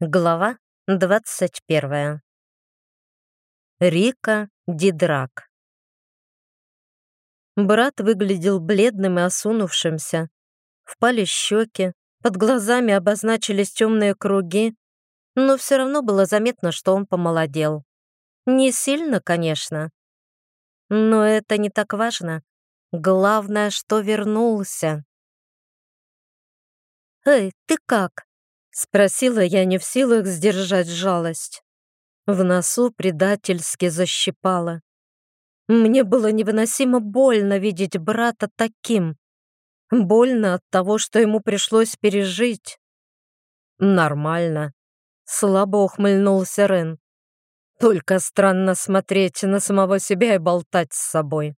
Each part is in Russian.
Глава 21. Рика Дидрак. Брат выглядел бледным и осунувшимся. Впали щеки, под глазами обозначились темные круги, но все равно было заметно, что он помолодел. Не сильно, конечно, но это не так важно. Главное, что вернулся. «Эй, ты как?» Спросила я не в силах сдержать жалость. В носу предательски защипала. Мне было невыносимо больно видеть брата таким. Больно от того, что ему пришлось пережить. Нормально. Слабо ухмыльнулся Рен. Только странно смотреть на самого себя и болтать с собой.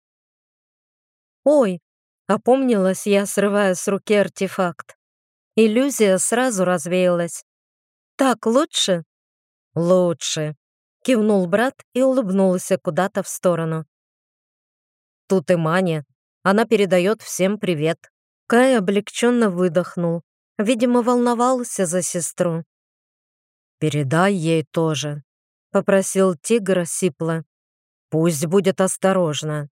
«Ой!» — опомнилась я, срывая с руки артефакт. Иллюзия сразу развеялась. «Так лучше?» «Лучше», — кивнул брат и улыбнулся куда-то в сторону. «Тут и Маня. Она передает всем привет». Кай облегченно выдохнул. Видимо, волновался за сестру. «Передай ей тоже», — попросил тигр сипло. «Пусть будет осторожна».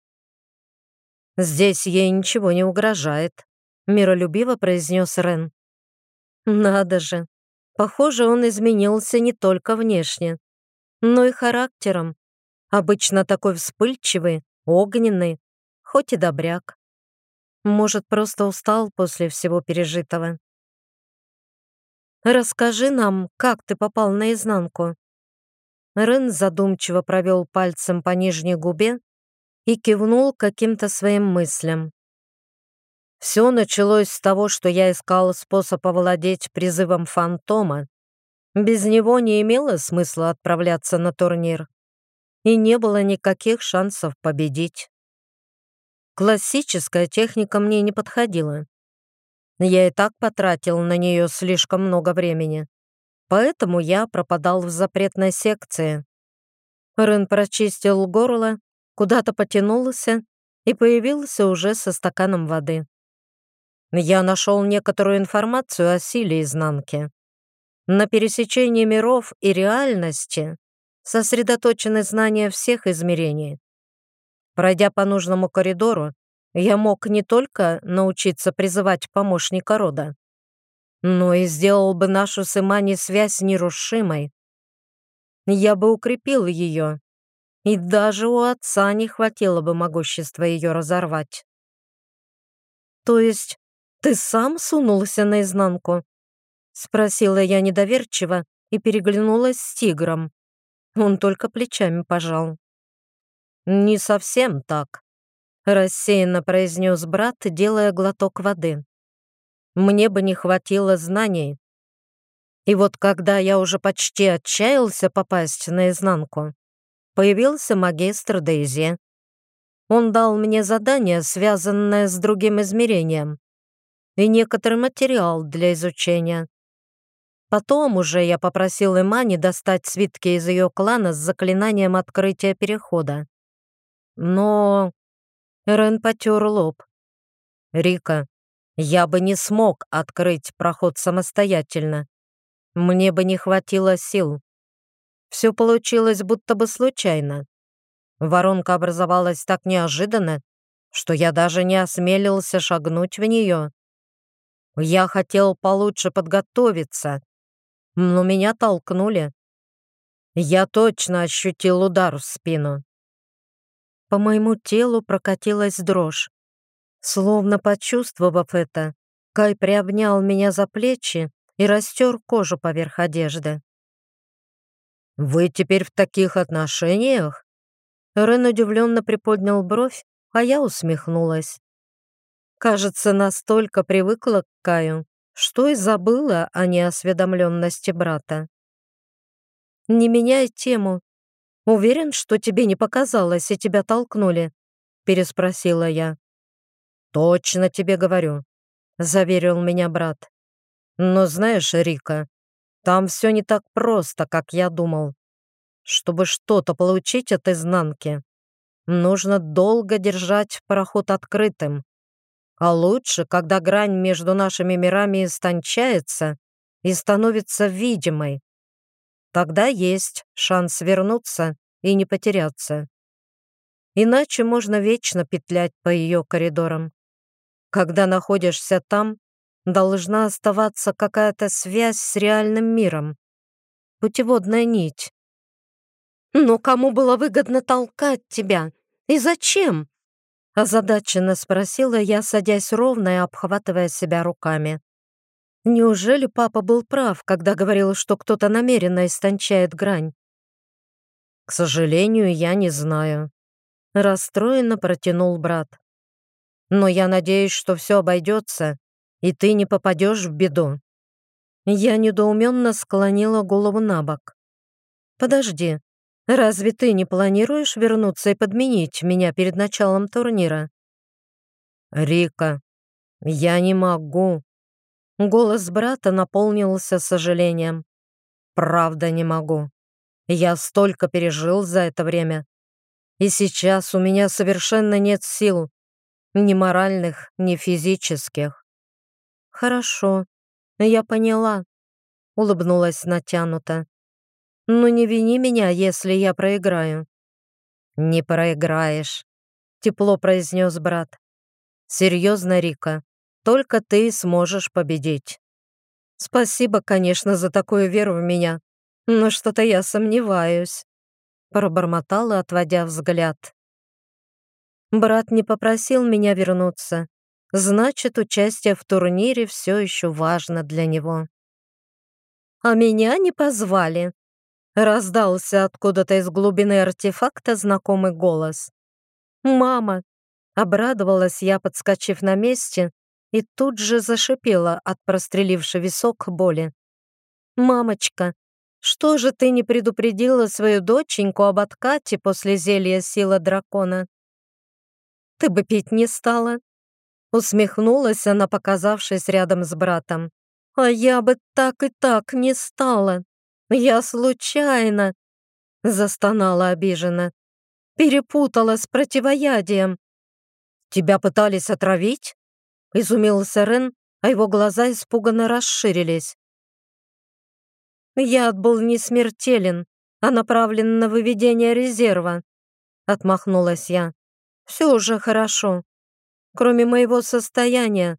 «Здесь ей ничего не угрожает», — миролюбиво произнес Рен. Надо же. Похоже, он изменился не только внешне, но и характером. Обычно такой вспыльчивый, огненный, хоть и добряк. Может, просто устал после всего пережитого. «Расскажи нам, как ты попал наизнанку?» Рен задумчиво провел пальцем по нижней губе и кивнул каким-то своим мыслям. Все началось с того, что я искал способ овладеть призывом фантома. Без него не имело смысла отправляться на турнир. И не было никаких шансов победить. Классическая техника мне не подходила. Я и так потратил на нее слишком много времени. Поэтому я пропадал в запретной секции. Рен прочистил горло, куда-то потянулся и появился уже со стаканом воды. Я нашел некоторую информацию о силе изнанки. На пересечении миров и реальности сосредоточены знания всех измерений. Пройдя по нужному коридору, я мог не только научиться призывать помощника рода, но и сделал бы нашу с Имани связь нерушимой. Я бы укрепил ее, и даже у отца не хватило бы могущества ее разорвать. То есть «Ты сам сунулся наизнанку?» Спросила я недоверчиво и переглянулась с тигром. Он только плечами пожал. «Не совсем так», — рассеянно произнес брат, делая глоток воды. «Мне бы не хватило знаний. И вот когда я уже почти отчаялся попасть наизнанку, появился магистр Дейзи. Он дал мне задание, связанное с другим измерением и некоторый материал для изучения. Потом уже я попросил Имани достать свитки из ее клана с заклинанием открытия перехода. Но... Рен потер лоб. «Рика, я бы не смог открыть проход самостоятельно. Мне бы не хватило сил. Все получилось будто бы случайно. Воронка образовалась так неожиданно, что я даже не осмелился шагнуть в нее. Я хотел получше подготовиться, но меня толкнули. Я точно ощутил удар в спину. По моему телу прокатилась дрожь. Словно почувствовав это, Кай приобнял меня за плечи и растер кожу поверх одежды. «Вы теперь в таких отношениях?» Рен удивленно приподнял бровь, а я усмехнулась. Кажется, настолько привыкла к Каю, что и забыла о неосведомленности брата. «Не меняй тему. Уверен, что тебе не показалось и тебя толкнули?» переспросила я. «Точно тебе говорю», — заверил меня брат. «Но знаешь, Рика, там все не так просто, как я думал. Чтобы что-то получить от изнанки, нужно долго держать проход открытым. А лучше, когда грань между нашими мирами истончается и становится видимой, Тогда есть шанс вернуться и не потеряться. Иначе можно вечно петлять по ее коридорам. Когда находишься там, должна оставаться какая-то связь с реальным миром. Путеводная нить. «Но кому было выгодно толкать тебя? И зачем?» Озадаченно спросила я, садясь ровно и обхватывая себя руками. Неужели папа был прав, когда говорил, что кто-то намеренно истончает грань? К сожалению, я не знаю. Расстроенно протянул брат. Но я надеюсь, что все обойдется, и ты не попадешь в беду. Я недоуменно склонила голову на бок. Подожди, разве ты не планируешь вернуться и подменить меня перед началом турнира? Рика, я не могу. Голос брата наполнился сожалением. «Правда не могу. Я столько пережил за это время. И сейчас у меня совершенно нет сил. Ни моральных, ни физических». «Хорошо, я поняла», — улыбнулась натянуто. «Но не вини меня, если я проиграю». «Не проиграешь», — тепло произнес брат. «Серьезно, Рика, только ты сможешь победить. Спасибо, конечно, за такую веру в меня, но что-то я сомневаюсь. Пробормотала, отводя взгляд. Брат не попросил меня вернуться. Значит, участие в турнире все еще важно для него. «А меня не позвали», — раздался откуда-то из глубины артефакта знакомый голос. «Мама!» — обрадовалась я, подскочив на месте и тут же зашипела от прострелившей висок боли. «Мамочка, что же ты не предупредила свою доченьку об откате после зелья сила дракона?» «Ты бы пить не стала?» Усмехнулась она, показавшись рядом с братом. «А я бы так и так не стала. Я случайно...» Застонала обиженно. «Перепутала с противоядием». «Тебя пытались отравить?» Изумился Рен, а его глаза испуганно расширились. «Яд был не смертелен, а направлен на выведение резерва», — отмахнулась я. «Все уже хорошо, кроме моего состояния.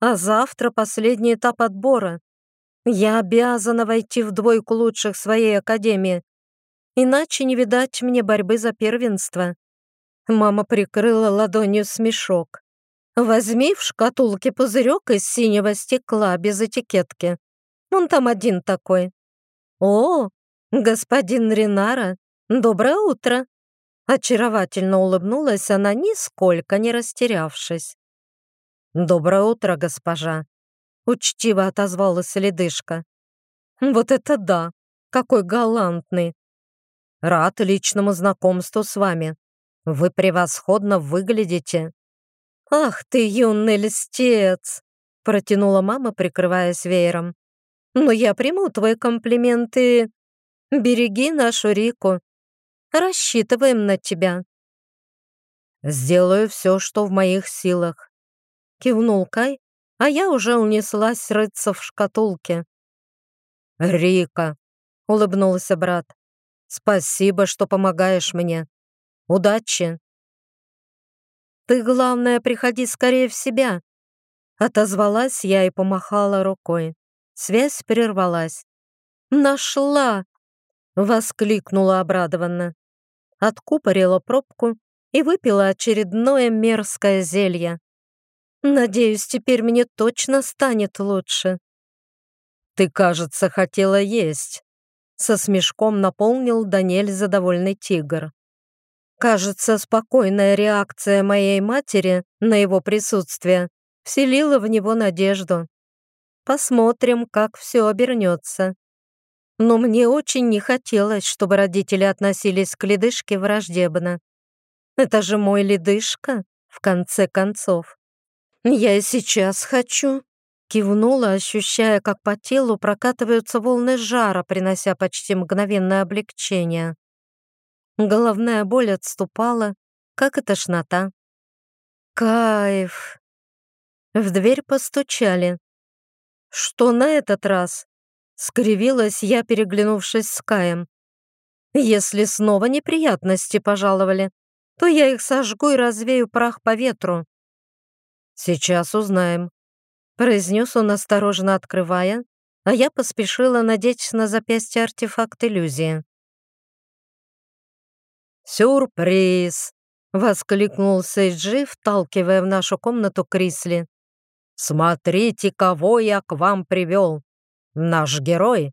А завтра последний этап отбора. Я обязана войти в двойку лучших своей академии, иначе не видать мне борьбы за первенство». Мама прикрыла ладонью смешок. Возьми в шкатулке пузырек из синего стекла без этикетки. Он там один такой. О, господин Ринара, доброе утро. Очаровательно улыбнулась она, нисколько не растерявшись. «Доброе утро, госпожа!» Учтиво отозвалась ледышка. «Вот это да! Какой галантный! Рад личному знакомству с вами. Вы превосходно выглядите!» «Ах ты, юный льстец!» — протянула мама, прикрываясь веером. «Но я приму твой комплимент и... Береги нашу Рику. Рассчитываем на тебя». «Сделаю все, что в моих силах», — кивнул Кай, а я уже унеслась рыться в шкатулке. «Рика», — улыбнулся брат, — «спасибо, что помогаешь мне. Удачи!» Ты, главное, приходи скорее в себя!» Отозвалась я и помахала рукой. Связь прервалась. «Нашла!» — воскликнула обрадованно. Откупорила пробку и выпила очередное мерзкое зелье. «Надеюсь, теперь мне точно станет лучше». «Ты, кажется, хотела есть», — со смешком наполнил Даниэль задовольный тигр. Кажется, спокойная реакция моей матери на его присутствие вселила в него надежду. Посмотрим, как все обернется. Но мне очень не хотелось, чтобы родители относились к ледышке враждебно. Это же мой ледышка, в конце концов. Я и сейчас хочу. Кивнула, ощущая, как по телу прокатываются волны жара, принося почти мгновенное облегчение. Головная боль отступала, как и тошнота. Кайф. В дверь постучали. Что на этот раз? Скривилась я, переглянувшись с Каем. Если снова неприятности пожаловали, то я их сожгу и развею прах по ветру. Сейчас узнаем, произнес он, осторожно открывая, а я поспешила надеть на запястье артефакт иллюзии. «Сюрприз!» — воскликнул Сейджи, вталкивая в нашу комнату Крисли. «Смотрите, кого я к вам привел! Наш герой,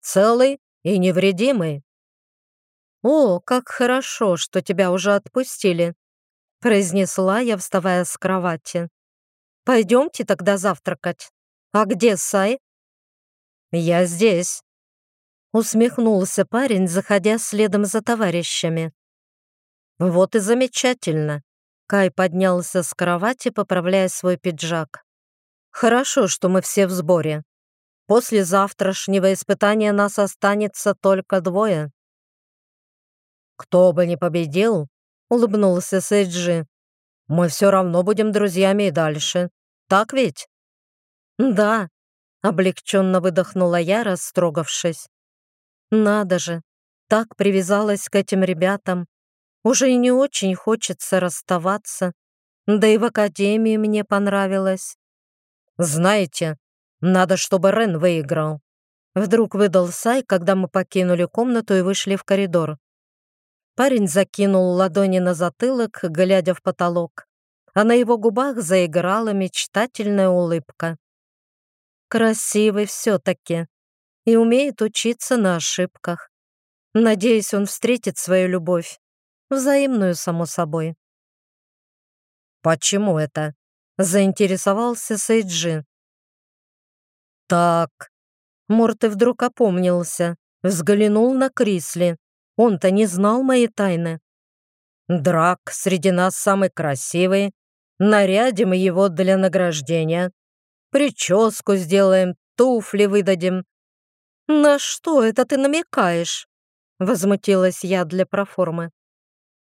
целый и невредимый!» «О, как хорошо, что тебя уже отпустили!» — произнесла я, вставая с кровати. «Пойдемте тогда завтракать. А где Сай?» «Я здесь», — усмехнулся парень, заходя следом за товарищами. «Вот и замечательно!» Кай поднялся с кровати, поправляя свой пиджак. «Хорошо, что мы все в сборе. После завтрашнего испытания нас останется только двое». «Кто бы ни победил», — улыбнулся Сейджи, «мы все равно будем друзьями и дальше. Так ведь?» «Да», — облегченно выдохнула я, растрогавшись. «Надо же, так привязалась к этим ребятам. Уже и не очень хочется расставаться. Да и в академии мне понравилось. Знаете, надо, чтобы Рен выиграл. Вдруг выдал Сай, когда мы покинули комнату и вышли в коридор. Парень закинул ладони на затылок, глядя в потолок, а на его губах заиграла мечтательная улыбка. Красивый все-таки и умеет учиться на ошибках. Надеюсь, он встретит свою любовь. Взаимную, само собой. «Почему это?» — заинтересовался Сейджи. «Так...» Морты вдруг опомнился, взглянул на Крисли. Он-то не знал моей тайны. «Драк среди нас самый красивый. Нарядим его для награждения. Прическу сделаем, туфли выдадим». «На что это ты намекаешь?» Возмутилась я для проформы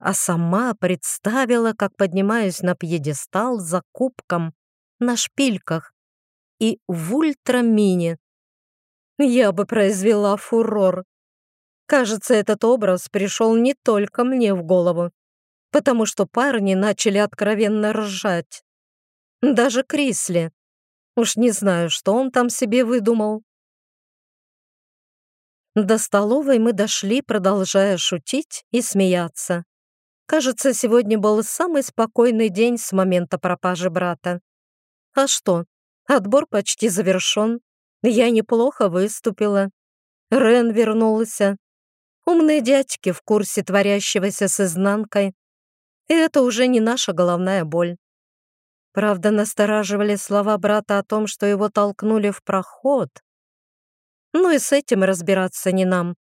а сама представила, как поднимаюсь на пьедестал за кубком на шпильках и в ультрамине. Я бы произвела фурор. Кажется, этот образ пришел не только мне в голову, потому что парни начали откровенно ржать. Даже Крисли. Уж не знаю, что он там себе выдумал. До столовой мы дошли, продолжая шутить и смеяться. Кажется, сегодня был самый спокойный день с момента пропажи брата. А что? Отбор почти завершен. Я неплохо выступила. Рен вернулся. Умные дядьки в курсе творящегося с изнанкой. И это уже не наша головная боль. Правда, настораживали слова брата о том, что его толкнули в проход. Ну и с этим разбираться не нам.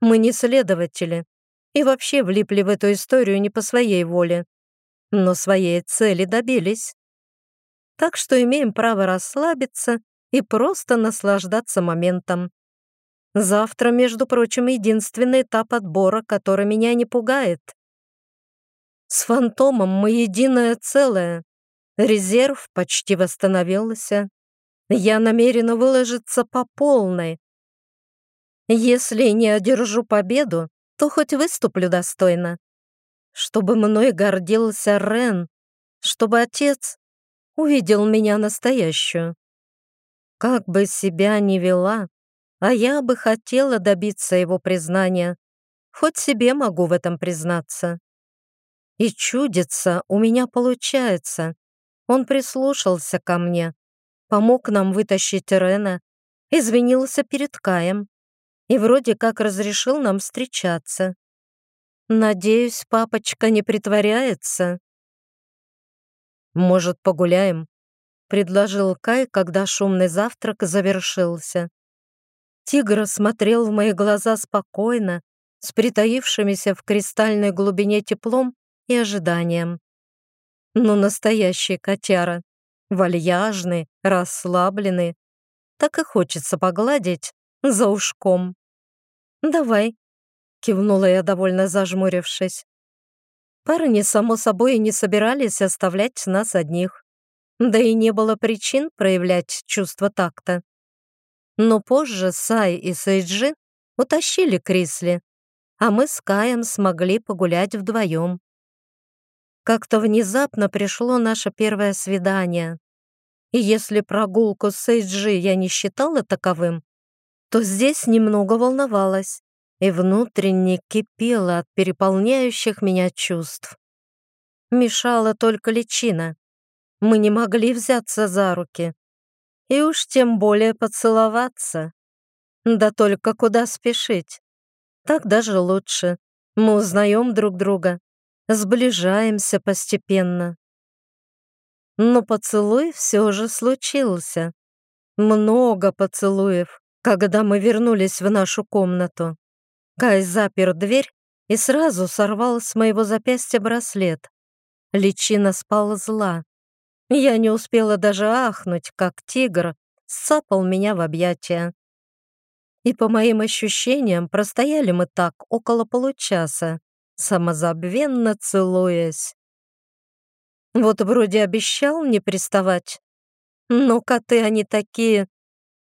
Мы не следователи и вообще влипли в эту историю не по своей воле, но своей цели добились. Так что имеем право расслабиться и просто наслаждаться моментом. Завтра, между прочим, единственный этап отбора, который меня не пугает. С фантомом мы единое целое. Резерв почти восстановился. Я намерена выложиться по полной. Если не одержу победу, то хоть выступлю достойно. Чтобы мной гордился Рен, чтобы отец увидел меня настоящую. Как бы себя ни вела, а я бы хотела добиться его признания, хоть себе могу в этом признаться. И чудится, у меня получается. Он прислушался ко мне, помог нам вытащить Рена, извинился перед Каем и вроде как разрешил нам встречаться. Надеюсь, папочка не притворяется. «Может, погуляем?» — предложил Кай, когда шумный завтрак завершился. Тигр смотрел в мои глаза спокойно, с притаившимися в кристальной глубине теплом и ожиданием. Ну, настоящий котяра, вальяжный, расслабленный. Так и хочется погладить за ушком. «Давай», — кивнула я, довольно зажмурившись. Парни, само собой, не собирались оставлять нас одних. Да и не было причин проявлять чувство такта. Но позже Сай и Сейджи утащили Крисли, а мы с Каем смогли погулять вдвоем. Как-то внезапно пришло наше первое свидание. И если прогулку с Сейджи я не считала таковым, то здесь немного волновалась и внутренне кипела от переполняющих меня чувств. Мешала только личина. Мы не могли взяться за руки. И уж тем более поцеловаться. Да только куда спешить? Так даже лучше. Мы узнаем друг друга, сближаемся постепенно. Но поцелуй все же случился. Много поцелуев, когда мы вернулись в нашу комнату. Кай запер дверь и сразу сорвал с моего запястья браслет. Личина сползла. Я не успела даже ахнуть, как тигр сапал меня в объятия. И по моим ощущениям, простояли мы так около получаса, самозабвенно целуясь. Вот вроде обещал не приставать, но коты они такие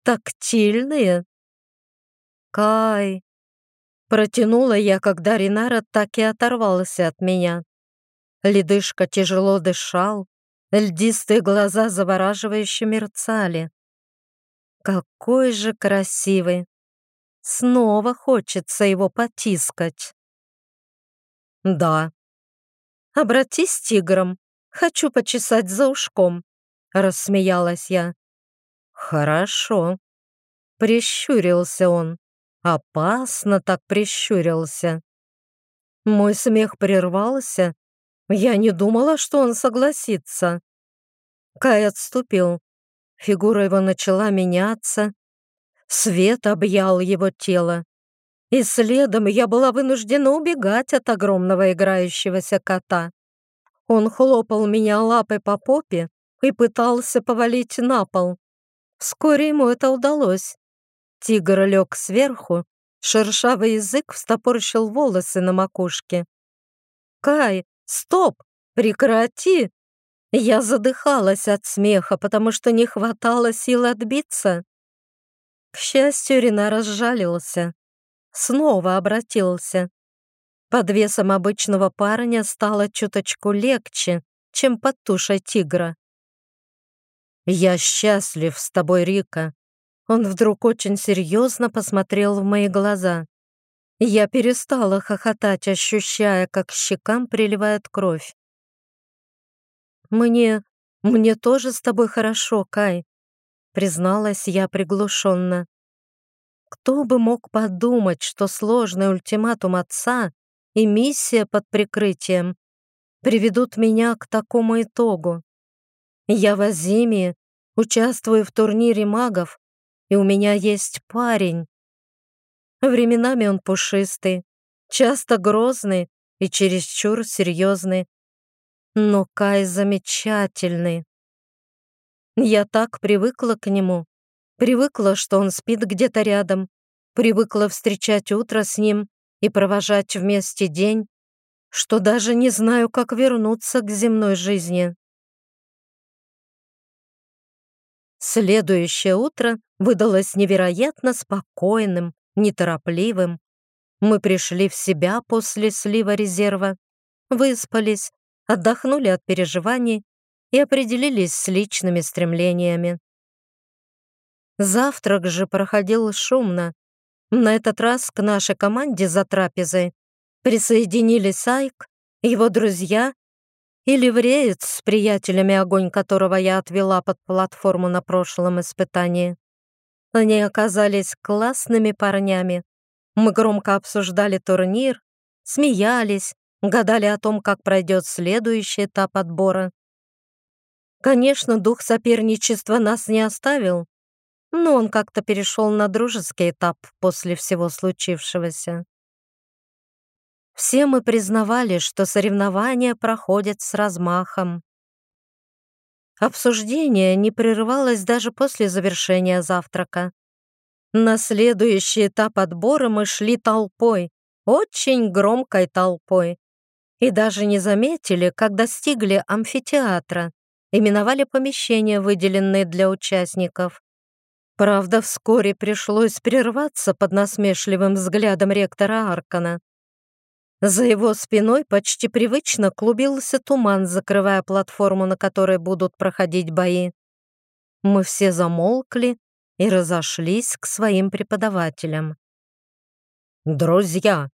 тактильные. Кай. Протянула я, когда Ринара так и оторвался от меня. Ледышка тяжело дышал, льдистые глаза завораживающе мерцали. Какой же красивый! Снова хочется его потискать. Да. Обратись тигром. Хочу почесать за ушком. Рассмеялась я. Хорошо. Прищурился он. Опасно так прищурился. Мой смех прервался. Я не думала, что он согласится. Кай отступил. Фигура его начала меняться. Свет объял его тело. И следом я была вынуждена убегать от огромного играющегося кота. Он хлопал меня лапой по попе и пытался повалить на пол. Вскоре ему это удалось. Тигр лег сверху, шершавый язык встопорщил волосы на макушке. «Кай, стоп! Прекрати!» Я задыхалась от смеха, потому что не хватало сил отбиться. К счастью, Рина разжалился. Снова обратился. Под весом обычного парня стало чуточку легче, чем под тушей тигра. «Я счастлив с тобой, Рика». Он вдруг очень серьезно посмотрел в мои глаза. Я перестала хохотать, ощущая, как щекам приливает кровь. «Мне... мне тоже с тобой хорошо, Кай призналась я приглушенно. Кто бы мог подумать, что сложный ультиматум отца и миссия под прикрытием приведут меня к такому итогу. Я в Азиме, участвую в турнире магов, и у меня есть парень. Временами он пушистый, часто грозный и чересчур серьезный. Но Кай замечательный. Я так привыкла к нему. Привыкла, что он спит где-то рядом. Привыкла встречать утро с ним и провожать вместе день, что даже не знаю, как вернуться к земной жизни. Следующее утро выдалось невероятно спокойным, неторопливым. Мы пришли в себя после слива резерва, выспались, отдохнули от переживаний и определились с личными стремлениями. Завтрак же проходил шумно. На этот раз к нашей команде за трапезой присоединились Айк, его друзья и ливреец с приятелями, огонь которого я отвела под платформу на прошлом испытании. Они оказались классными парнями. Мы громко обсуждали турнир, смеялись, гадали о том, как пройдет следующий этап отбора. Конечно, дух соперничества нас не оставил, но он как-то перешел на дружеский этап после всего случившегося. Все мы признавали, что соревнования проходят с размахом. Обсуждение не прерывалось даже после завершения завтрака. На следующий этап отбора мы шли толпой, очень громкой толпой, и даже не заметили, как достигли амфитеатра, именовали помещения, выделенные для участников. Правда, вскоре пришлось прерваться под насмешливым взглядом ректора Аркана. За его спиной почти привычно клубился туман, закрывая платформу, на которой будут проходить бои. Мы все замолкли и разошлись к своим преподавателям. «Друзья,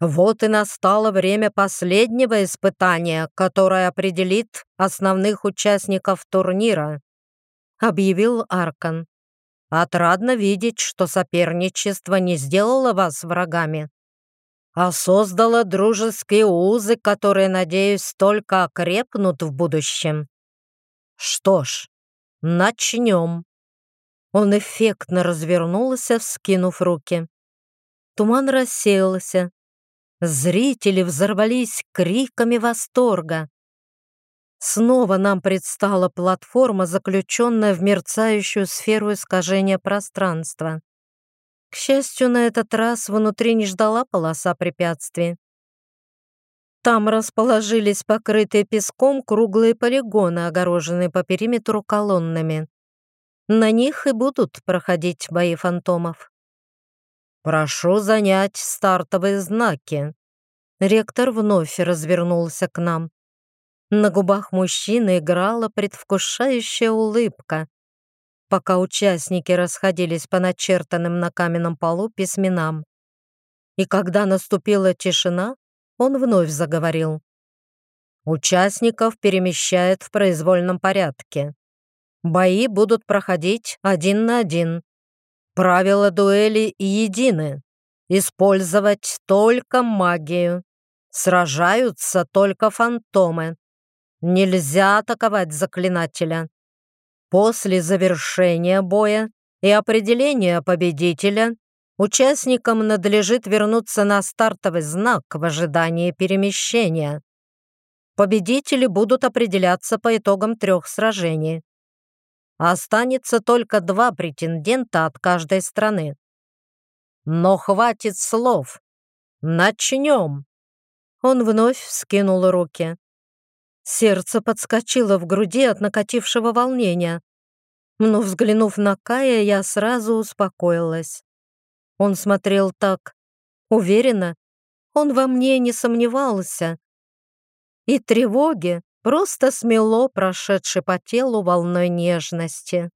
вот и настало время последнего испытания, которое определит основных участников турнира», объявил Аркан. «Отрадно видеть, что соперничество не сделало вас врагами, а создало дружеские узы, которые, надеюсь, только окрепнут в будущем. Что ж, начнем». Он эффектно развернулся, вскинув руки. Туман рассеялся, Зрители взорвались криками восторга. Снова нам предстала платформа, заключенная в мерцающую сферу искажения пространства. К счастью, на этот раз внутри не ждала полоса препятствий. Там расположились покрытые песком круглые полигоны, огороженные по периметру колоннами. На них и будут проходить бои фантомов. «Прошу занять стартовые знаки». Ректор вновь развернулся к нам. На губах мужчины играла предвкушающая улыбка, пока участники расходились по начертанным на каменном полу письменам. И когда наступила тишина, он вновь заговорил. Участников перемещают в произвольном порядке. Бои будут проходить один на один. Правила дуэли едины. Использовать только магию. Сражаются только фантомы. Нельзя атаковать заклинателя. После завершения боя и определения победителя участникам надлежит вернуться на стартовый знак в ожидании перемещения. Победители будут определяться по итогам трех сражений. Останется только два претендента от каждой страны. Но хватит слов. Начнем. Он вновь вскинул руки. Сердце подскочило в груди от накатившего волнения. Но, взглянув на Кая, я сразу успокоилась. Он смотрел так уверенно, он во мне не сомневался. И тревоги просто смело прошедшей по телу волной нежности.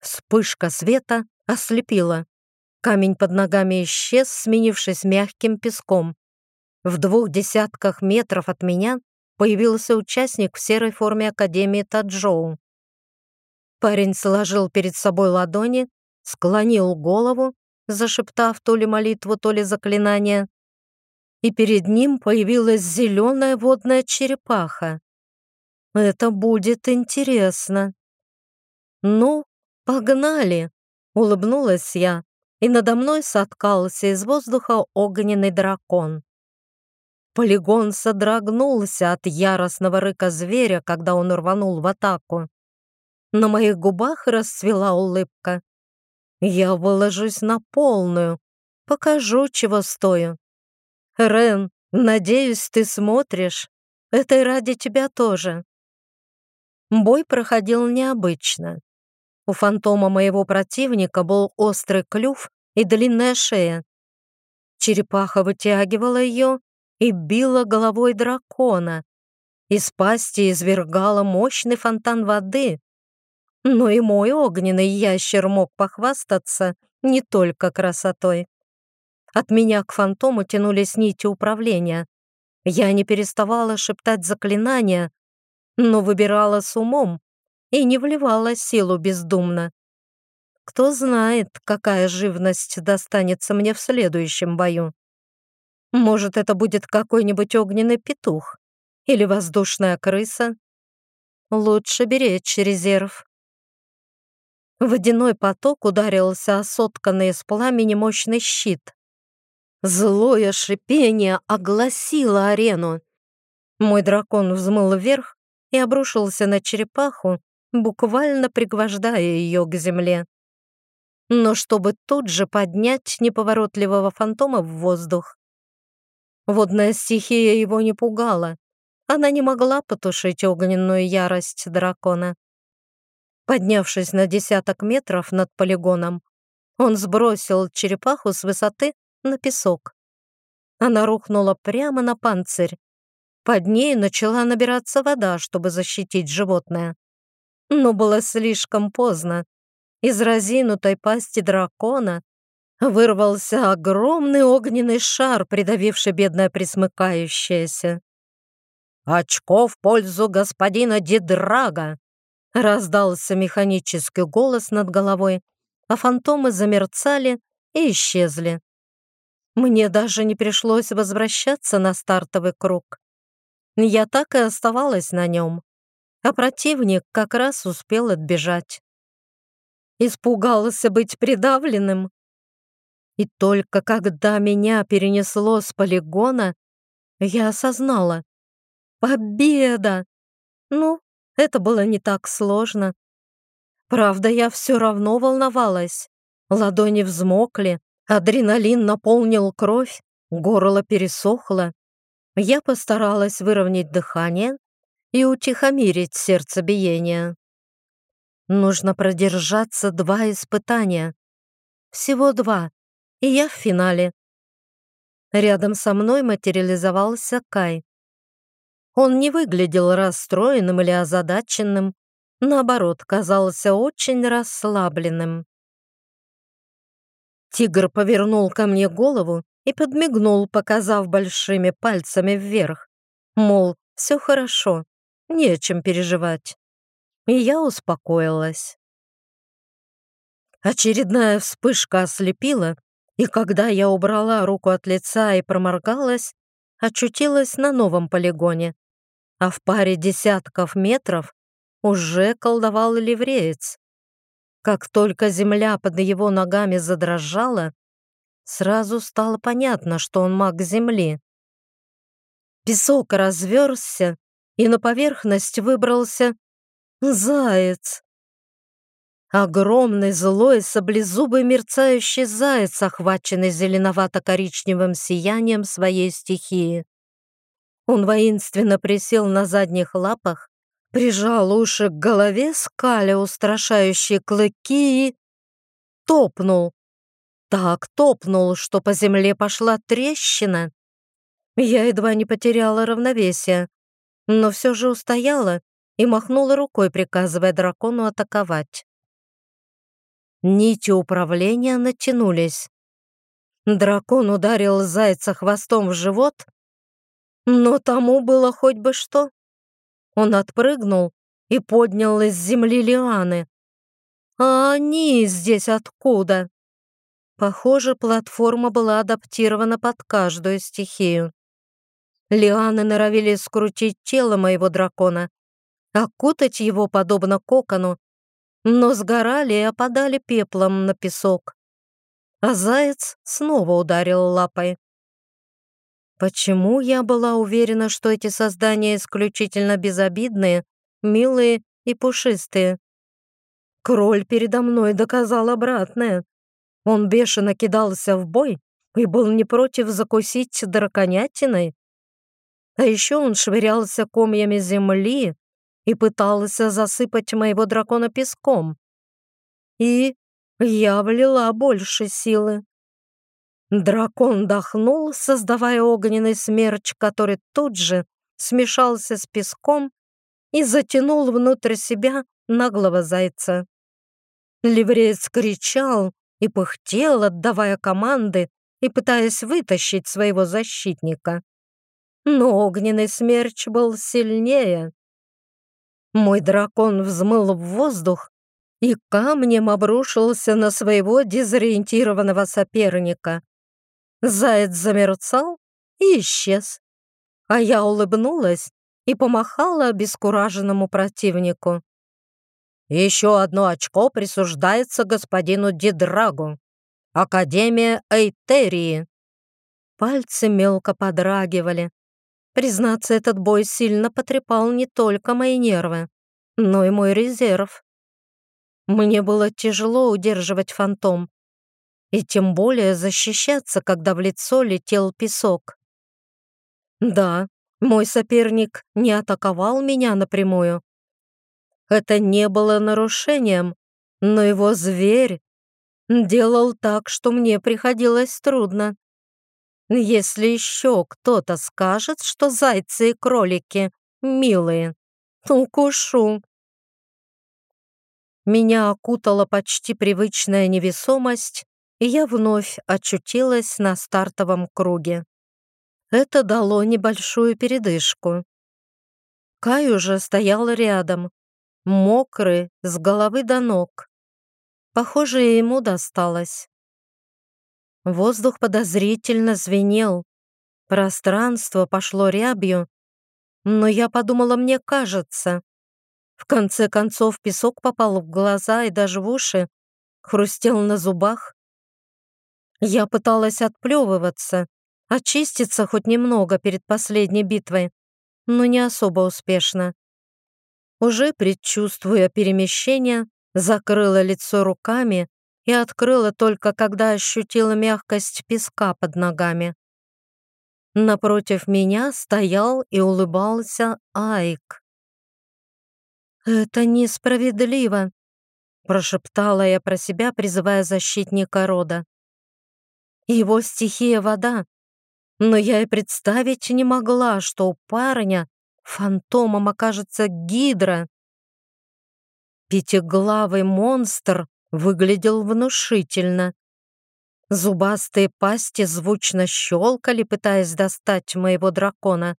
Вспышка света ослепила. Камень под ногами исчез, сменившись мягким песком. В двух десятках метров от меня появился участник в серой форме Академии Таджоу. Парень сложил перед собой ладони, склонил голову, зашептав то ли молитву, то ли заклинание, и перед ним появилась зеленая водная черепаха. Это будет интересно. Ну, погнали, улыбнулась я, и надо мной соткался из воздуха огненный дракон. Полигон содрогнулся от яростного рыка зверя, когда он рванул в атаку. На моих губах расцвела улыбка. Я выложусь на полную, покажу, чего стою. Рен, надеюсь, ты смотришь. Это и ради тебя тоже. Бой проходил необычно. У фантома моего противника был острый клюв и длинная шея. Черепаха вытягивала ее и била головой дракона. Из пасти извергала мощный фонтан воды. Но и мой огненный ящер мог похвастаться не только красотой. От меня к фантому тянулись нити управления. Я не переставала шептать заклинания, но выбирала с умом и не вливала силу бездумно. Кто знает, какая живность достанется мне в следующем бою. Может, это будет какой-нибудь огненный петух или воздушная крыса? Лучше беречь резерв. Водяной поток ударился о сотканный из пламени мощный щит. Злое шипение огласило арену. Мой дракон взмыл вверх и обрушился на черепаху, буквально пригвождая ее к земле. Но чтобы тут же поднять неповоротливого фантома в воздух. Водная стихия его не пугала. Она не могла потушить огненную ярость дракона. Поднявшись на десяток метров над полигоном, он сбросил черепаху с высоты на песок. Она рухнула прямо на панцирь. Под ней начала набираться вода, чтобы защитить животное. Но было слишком поздно. Из разинутой пасти дракона вырвался огромный огненный шар, придавивший бедное присмыкающееся. «Очко в пользу господина Дидрага!» раздался механический голос над головой, а фантомы замерцали и исчезли. Мне даже не пришлось возвращаться на стартовый круг. Я так и оставалась на нем, а противник как раз успел отбежать. Испугался быть придавленным. И только когда меня перенесло с полигона, я осознала. Победа! Ну, это было не так сложно. Правда, я все равно волновалась. Ладони взмокли, адреналин наполнил кровь, горло пересохло. Я постаралась выровнять дыхание и утихомирить сердцебиение. Нужно продержаться два испытания. Всего два, и я в финале. Рядом со мной материализовался Кай. Он не выглядел расстроенным или озадаченным, наоборот, казался очень расслабленным. Тигр повернул ко мне голову и подмигнул, показав большими пальцами вверх. Мол, все хорошо, не о чем переживать. И я успокоилась. Очередная вспышка ослепила, и когда я убрала руку от лица и проморгалась, очутилась на новом полигоне, а в паре десятков метров уже колдовал ливреец. Как только земля под его ногами задрожала, сразу стало понятно, что он маг земли. Песок разверзся, и на поверхность выбрался заяц. Огромный, злой, саблезубый мерцающий заяц, охваченный зеленовато-коричневым сиянием своей стихии. Он воинственно присел на задних лапах, прижал уши к голове, скаля устрашающие клыки и... топнул. Так топнул, что по земле пошла трещина. Я едва не потеряла равновесие, но все же устояла и махнула рукой, приказывая дракону атаковать. Нити управления натянулись. Дракон ударил зайца хвостом в живот, но тому было хоть бы что. Он отпрыгнул и поднял из земли лианы. А они здесь откуда? Похоже, платформа была адаптирована под каждую стихию. Лианы норовили скрутить тело моего дракона, окутать его подобно кокону, но сгорали и опадали пеплом на песок. А заяц снова ударил лапой. Почему я была уверена, что эти создания исключительно безобидные, милые и пушистые? Кроль передо мной доказал обратное. Он бешено кидался в бой и был не против закусить драконятиной. А еще он швырялся комьями земли и пытался засыпать моего дракона песком. И я влила больше силы. Дракон дохнул, создавая огненный смерч, который тут же смешался с песком и затянул внутрь себя наглого зайца. Ливреец кричал и пыхтел, отдавая команды и пытаясь вытащить своего защитника. Но огненный смерч был сильнее. Мой дракон взмыл в воздух и камнем обрушился на своего дезориентированного соперника. Заяц замерцал и исчез. А я улыбнулась и помахала обескураженному противнику. «Еще одно очко присуждается господину Дидрагу. Академия Эйтерии». Пальцы мелко подрагивали. Признаться, этот бой сильно потрепал не только мои нервы, но и мой резерв. Мне было тяжело удерживать фантом, и тем более защищаться, когда в лицо летел песок. Да, мой соперник не атаковал меня напрямую, Это не было нарушением, но его зверь делал так, что мне приходилось трудно. Если еще кто-то скажет, что зайцы и кролики милые, укушу. Меня окутала почти привычная невесомость, и я вновь очутилась на стартовом круге. Это дало небольшую передышку. Кай уже стоял рядом, мокрый с головы до ног. Похоже, ему досталось. Воздух подозрительно звенел, пространство пошло рябью, но я подумала, мне кажется. В конце концов песок попал в глаза и даже в уши, хрустел на зубах. Я пыталась отплевываться, очиститься хоть немного перед последней битвой, но не особо успешно. Уже предчувствуя перемещение, закрыла лицо руками и открыла только, когда ощутила мягкость песка под ногами. Напротив меня стоял и улыбался Айк. «Это несправедливо», — прошептала я про себя, призывая защитника рода. «Его стихия — вода, но я и представить не могла, что у парня фантомом окажется гидра. Пятиглавый монстр выглядел внушительно. Зубастые пасти звучно щелкали, пытаясь достать моего дракона.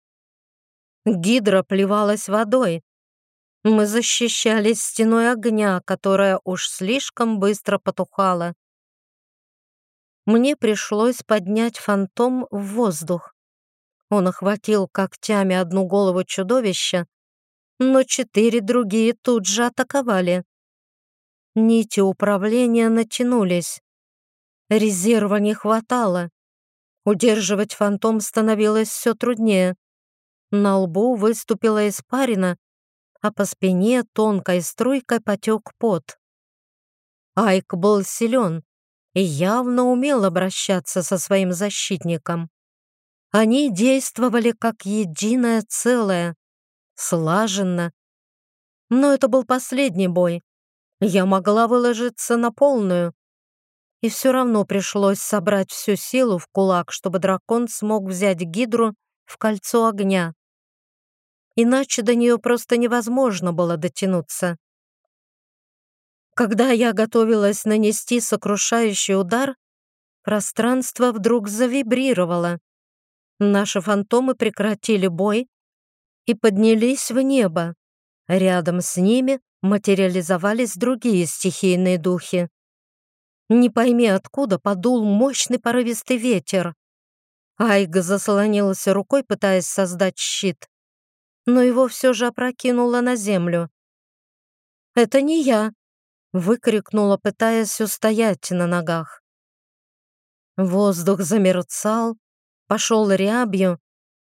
Гидра плевалась водой. Мы защищались стеной огня, которая уж слишком быстро потухала мне пришлось поднять фантом в воздух. Он охватил когтями одну голову чудовища, но четыре другие тут же атаковали. Нити управления натянулись. Резерва не хватало. Удерживать фантом становилось все труднее. На лбу выступила испарина, а по спине тонкой струйкой потек пот. Айк был силен, и явно умел обращаться со своим защитником. Они действовали как единое целое, слаженно. Но это был последний бой. Я могла выложиться на полную. И все равно пришлось собрать всю силу в кулак, чтобы дракон смог взять гидру в кольцо огня. Иначе до нее просто невозможно было дотянуться. Когда я готовилась нанести сокрушающий удар, пространство вдруг завибрировало. Наши фантомы прекратили бой и поднялись в небо. Рядом с ними материализовались другие стихийные духи. Не пойми откуда подул мощный порывистый ветер. Айг заслонился рукой, пытаясь создать щит, но его все же опрокинуло на землю. «Это не я», выкрикнула, пытаясь устоять на ногах. Воздух замерцал, пошел рябью,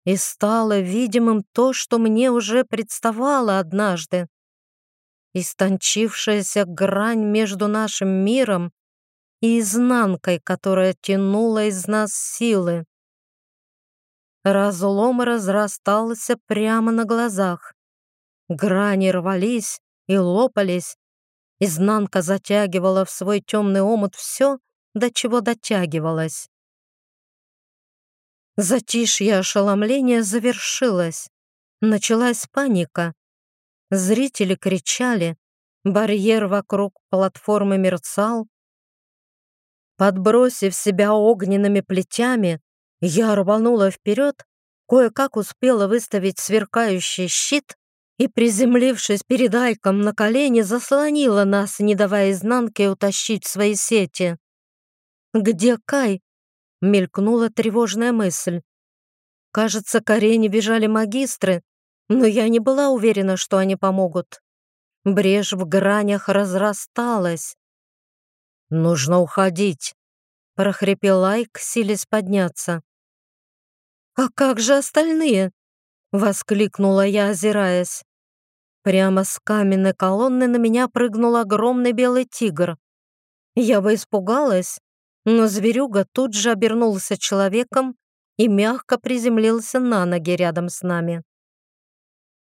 и стало видимым то, что мне уже представало однажды. Истончившаяся грань между нашим миром и изнанкой, которая тянула из нас силы. Разлом разрастался прямо на глазах. Грани рвались и лопались, Изнанка затягивала в свой темный омут все, до чего дотягивалась. Затишье ошеломления завершилось. Началась паника. Зрители кричали, барьер вокруг платформы мерцал. Подбросив себя огненными плетями, я рванула вперед, кое-как успела выставить сверкающий щит и, приземлившись перед Айком на колени, заслонила нас, не давая изнанке утащить свои сети. «Где Кай?» — мелькнула тревожная мысль. Кажется, к арене бежали магистры, но я не была уверена, что они помогут. Брешь в гранях разрасталась. «Нужно уходить», — прохрипел Айк, силясь подняться. «А как же остальные?» — воскликнула я, озираясь. Прямо с каменной колонны на меня прыгнул огромный белый тигр. Я бы испугалась, но зверюга тут же обернулся человеком и мягко приземлился на ноги рядом с нами.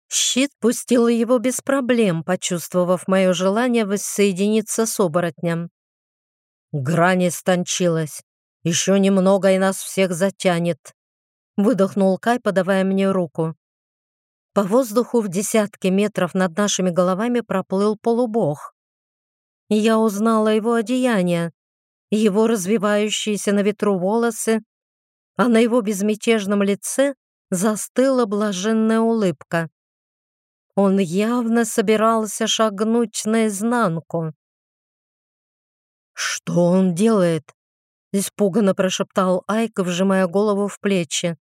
Щит пустил его без проблем, почувствовав мое желание воссоединиться с оборотнем. Грань истончилась. Еще немного, и нас всех затянет. Выдохнул Кай, подавая мне руку. По воздуху в десятки метров над нашими головами проплыл полубог. Я узнала его одеяние, его развивающиеся на ветру волосы, а на его безмятежном лице застыла блаженная улыбка. Он явно собирался шагнуть наизнанку. «Что он делает?» — испуганно прошептал Айк, вжимая голову в плечи.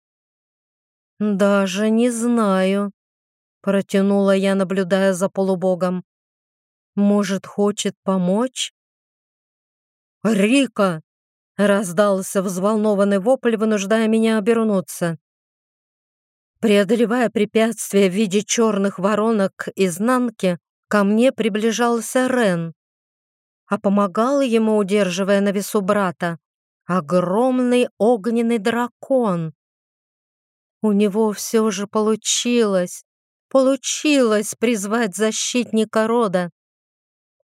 «Даже не знаю», — протянула я, наблюдая за полубогом. «Может, хочет помочь?» «Рика!» — раздался взволнованный вопль, вынуждая меня обернуться. Преодолевая препятствия в виде черных воронок изнанки, ко мне приближался Рен, а помогал ему, удерживая на весу брата, огромный огненный дракон. У него все же получилось, получилось призвать защитника рода.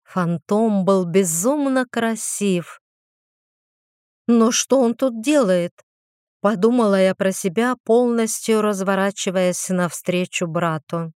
Фантом был безумно красив. Но что он тут делает? Подумала я про себя, полностью разворачиваясь навстречу брату.